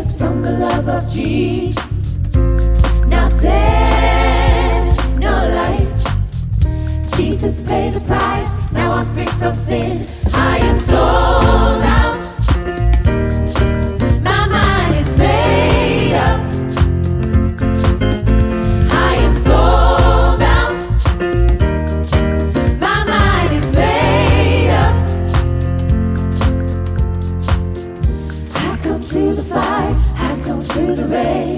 from the love of Jesus. Come